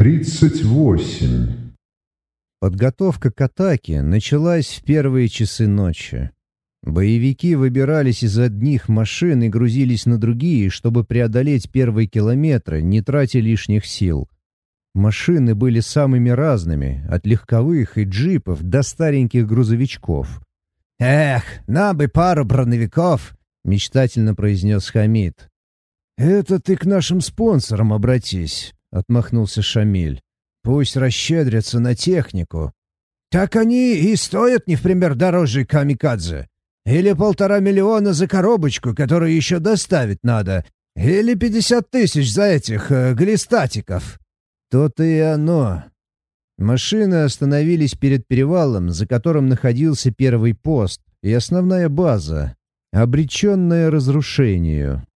Тридцать восемь. Подготовка к атаке началась в первые часы ночи. Боевики выбирались из одних машин и грузились на другие, чтобы преодолеть первые километры, не тратя лишних сил. Машины были самыми разными, от легковых и джипов до стареньких грузовичков. «Эх, нам бы пару броневиков!» — мечтательно произнес Хамид. «Это ты к нашим спонсорам обратись», — отмахнулся Шамиль. «Пусть расщедрятся на технику». «Так они и стоят не в пример дороже камикадзе. Или полтора миллиона за коробочку, которую еще доставить надо. Или пятьдесят тысяч за этих э, глистатиков». То-то и оно. Машины остановились перед перевалом, за которым находился первый пост и основная база, обреченная разрушению.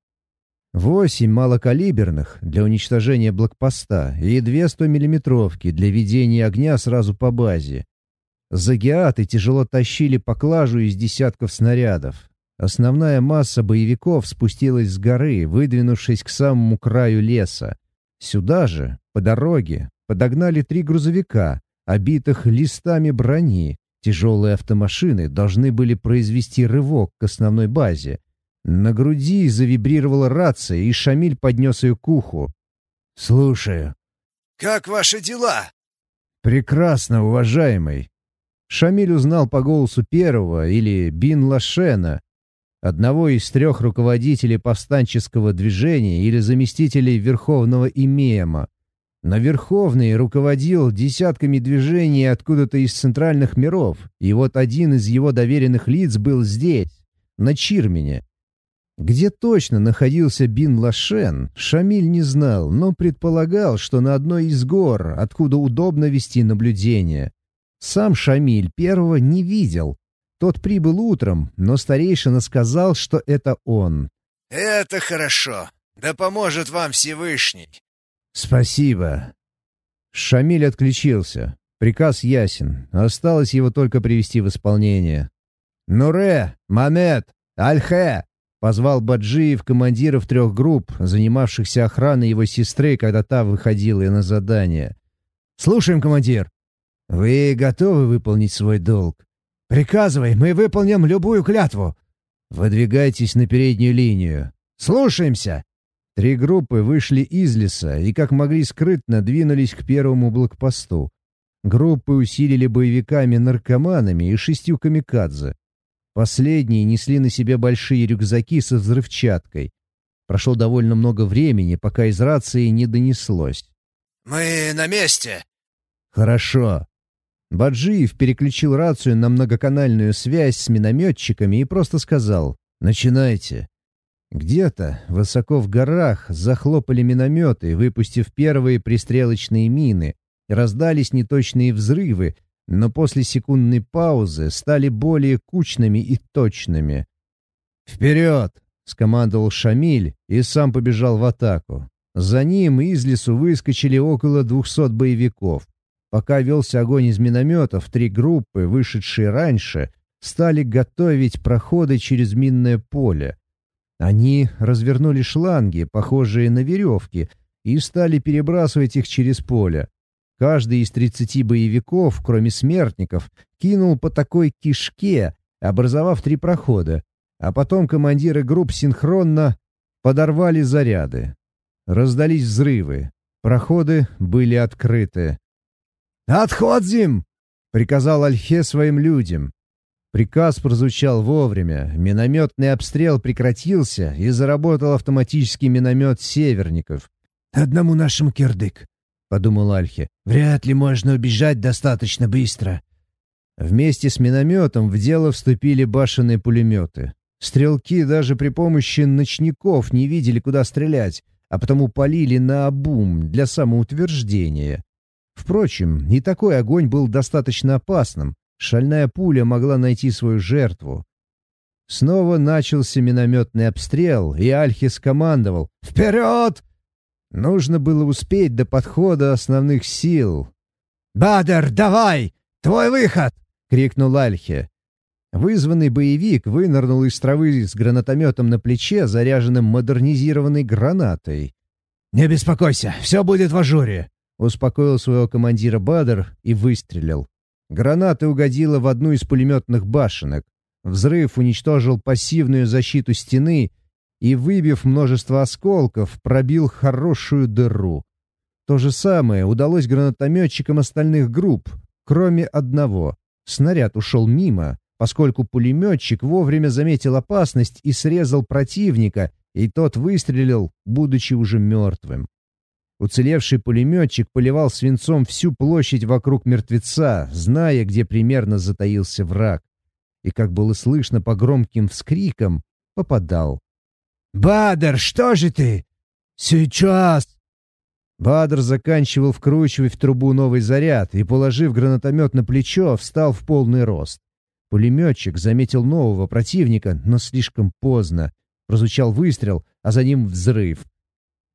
Восемь малокалиберных для уничтожения блокпоста и две 100-миллиметровки для ведения огня сразу по базе. Загиаты тяжело тащили поклажу из десятков снарядов. Основная масса боевиков спустилась с горы, выдвинувшись к самому краю леса. Сюда же, по дороге, подогнали три грузовика, обитых листами брони. Тяжелые автомашины должны были произвести рывок к основной базе. На груди завибрировала рация, и Шамиль поднес ее к уху. «Слушаю». «Как ваши дела?» «Прекрасно, уважаемый». Шамиль узнал по голосу первого, или Бин Лашена, одного из трех руководителей повстанческого движения или заместителей Верховного Имема. Но Верховный руководил десятками движений откуда-то из центральных миров, и вот один из его доверенных лиц был здесь, на Чирмене. Где точно находился Бин Лашен, Шамиль не знал, но предполагал, что на одной из гор, откуда удобно вести наблюдение. Сам Шамиль первого не видел. Тот прибыл утром, но старейшина сказал, что это он. «Это хорошо. Да поможет вам Всевышний». «Спасибо». Шамиль отключился. Приказ ясен. Осталось его только привести в исполнение. «Нуре! Мамед! Альхе!» Позвал Баджиев командиров трех групп, занимавшихся охраной его сестры, когда та выходила на задание. «Слушаем, командир!» «Вы готовы выполнить свой долг?» «Приказывай, мы выполним любую клятву!» «Выдвигайтесь на переднюю линию!» «Слушаемся!» Три группы вышли из леса и, как могли скрытно, двинулись к первому блокпосту. Группы усилили боевиками-наркоманами и шестью камикадзе. Последние несли на себе большие рюкзаки со взрывчаткой. Прошло довольно много времени, пока из рации не донеслось. «Мы на месте!» «Хорошо». Баджиев переключил рацию на многоканальную связь с минометчиками и просто сказал «Начинайте». Где-то, высоко в горах, захлопали минометы, выпустив первые пристрелочные мины. Раздались неточные взрывы, но после секундной паузы стали более кучными и точными. «Вперед!» — скомандовал Шамиль и сам побежал в атаку. За ним из лесу выскочили около двухсот боевиков. Пока велся огонь из минометов, три группы, вышедшие раньше, стали готовить проходы через минное поле. Они развернули шланги, похожие на веревки, и стали перебрасывать их через поле. Каждый из тридцати боевиков, кроме смертников, кинул по такой кишке, образовав три прохода, а потом командиры групп синхронно подорвали заряды. Раздались взрывы. Проходы были открыты. «Отходим!» — приказал Альхе своим людям. Приказ прозвучал вовремя. Минометный обстрел прекратился, и заработал автоматический миномет «Северников». «Одному нашему кирдык», — подумал Альхе. «Вряд ли можно убежать достаточно быстро». Вместе с минометом в дело вступили башенные пулеметы. Стрелки даже при помощи ночников не видели, куда стрелять, а потому полили на обум для самоутверждения. Впрочем, и такой огонь был достаточно опасным. Шальная пуля могла найти свою жертву. Снова начался минометный обстрел, и Альхи скомандовал «Вперед!» Нужно было успеть до подхода основных сил. «Бадер, давай! Твой выход!» — крикнул Альхе. Вызванный боевик вынырнул из травы с гранатометом на плече, заряженным модернизированной гранатой. «Не беспокойся, все будет в ажуре», Успокоил своего командира Бадр и выстрелил. Граната угодила в одну из пулеметных башенок. Взрыв уничтожил пассивную защиту стены и, выбив множество осколков, пробил хорошую дыру. То же самое удалось гранатометчикам остальных групп, кроме одного. Снаряд ушел мимо, поскольку пулеметчик вовремя заметил опасность и срезал противника, и тот выстрелил, будучи уже мертвым. Уцелевший пулеметчик поливал свинцом всю площадь вокруг мертвеца, зная, где примерно затаился враг. И, как было слышно по громким вскрикам, попадал. «Бадр, что же ты? Сейчас!» Бадр заканчивал вкручивать в трубу новый заряд и, положив гранатомет на плечо, встал в полный рост. Пулеметчик заметил нового противника, но слишком поздно. Прозвучал выстрел, а за ним взрыв.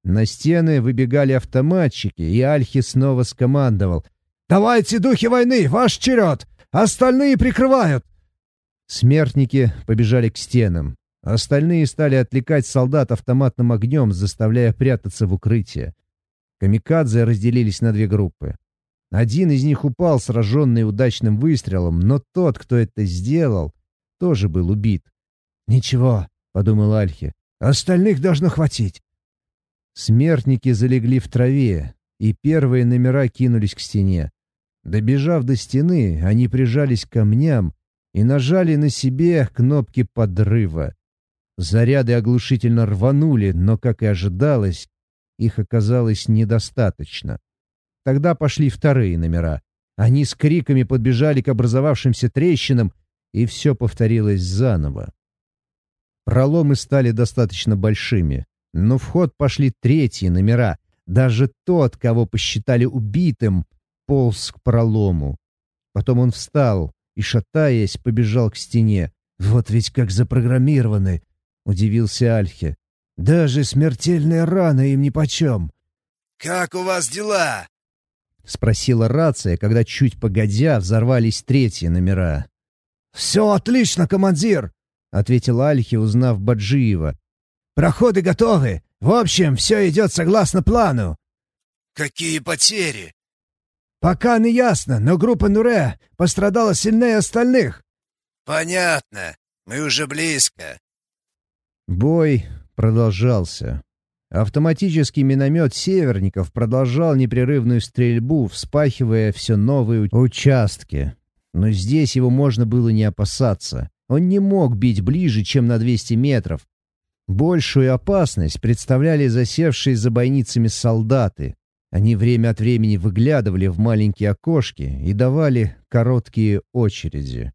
На стены выбегали автоматчики, и Альхи снова скомандовал. «Давайте, духи войны, ваш черед! Остальные прикрывают!» Смертники побежали к стенам. Остальные стали отвлекать солдат автоматным огнем, заставляя прятаться в укрытие. Камикадзе разделились на две группы. Один из них упал, сраженный удачным выстрелом, но тот, кто это сделал, тоже был убит. «Ничего», — подумал Альхи, — «остальных должно хватить». Смертники залегли в траве, и первые номера кинулись к стене. Добежав до стены, они прижались к камням и нажали на себе кнопки подрыва. Заряды оглушительно рванули, но, как и ожидалось, их оказалось недостаточно. Тогда пошли вторые номера. Они с криками подбежали к образовавшимся трещинам, и все повторилось заново. Проломы стали достаточно большими. Но в ход пошли третьи номера. Даже тот, кого посчитали убитым, полз к пролому. Потом он встал и, шатаясь, побежал к стене. «Вот ведь как запрограммированы!» — удивился Альхе. «Даже смертельная рана им нипочем!» «Как у вас дела?» — спросила рация, когда чуть погодя взорвались третьи номера. «Все отлично, командир!» — ответил Альхи, узнав Баджиева. Проходы готовы. В общем, все идет согласно плану». «Какие потери?» «Пока не ясно, но группа Нуре пострадала сильнее остальных». «Понятно. Мы уже близко». Бой продолжался. Автоматический миномет «Северников» продолжал непрерывную стрельбу, вспахивая все новые участки. Но здесь его можно было не опасаться. Он не мог бить ближе, чем на 200 метров, Большую опасность представляли засевшие за бойницами солдаты. Они время от времени выглядывали в маленькие окошки и давали короткие очереди.